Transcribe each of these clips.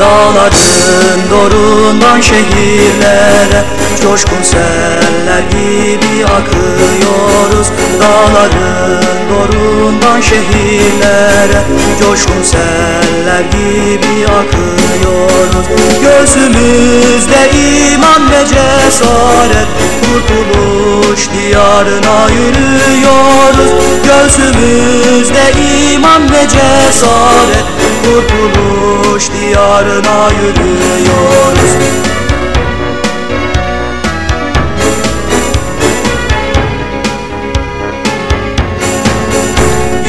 Dağların dorundan şehirlere Coşkun seller gibi akıyoruz. Dağların dorundan şehirlere Coşkun seller gibi akıyoruz. Gözümüzde iman ve cesaret Kurtuluş diyarına yürüyoruz. Gözümüzde iman ve cesaret Diyarına yürüyoruz.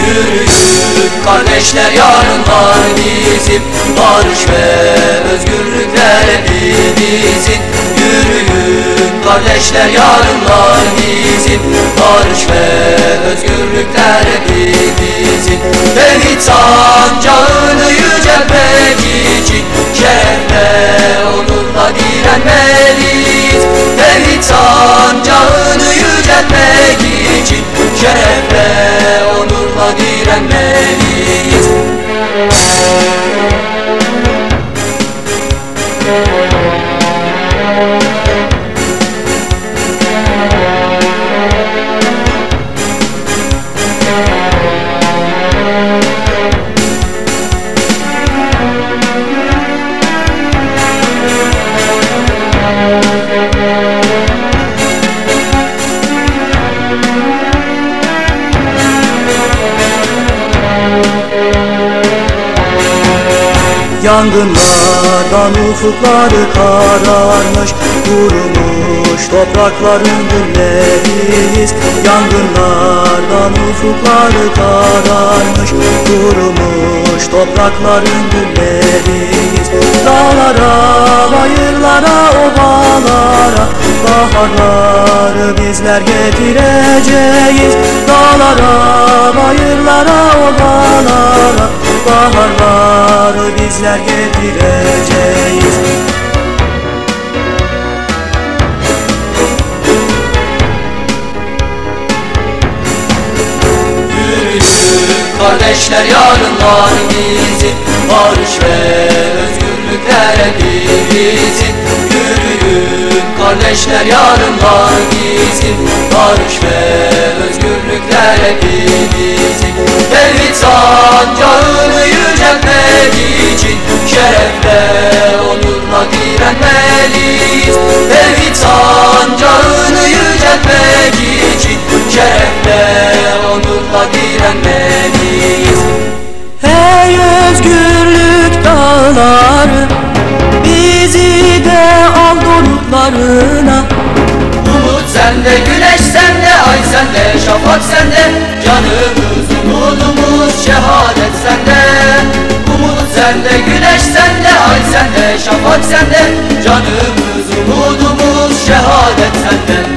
Yürüyün kardeşler yarın var bizim Barış ve özgürlükler hepimizin. Yürüyün kardeşler yarın var bizim Barış ve özgürlükler hepimizin. Tevhid sancağını Şerefle onurla direnmeliyiz Yangınlardan ufukları kararmış Kurumuş toprakların gülleriyiz Yangınlardan ufukları kararmış Kurumuş toprakların gülleriyiz Dağlara, bayırlara, ovalara Baharları bizler getireceğiz. Dağlara, bayırlara, ovalara Baharları bizler getireceğiz Yürüyün kardeşler yarın var bizim Barış ve özgürlükler hepimizin Yürüyün kardeşler yarın var bizim Barış ve özgürlükler hepimizin Tevhid şafak sende Canımız, umudumuz, şehadet sende. Umut sende, güneş sende, ay sende, şafak sende. Canımız, umudumuz, şehadet sende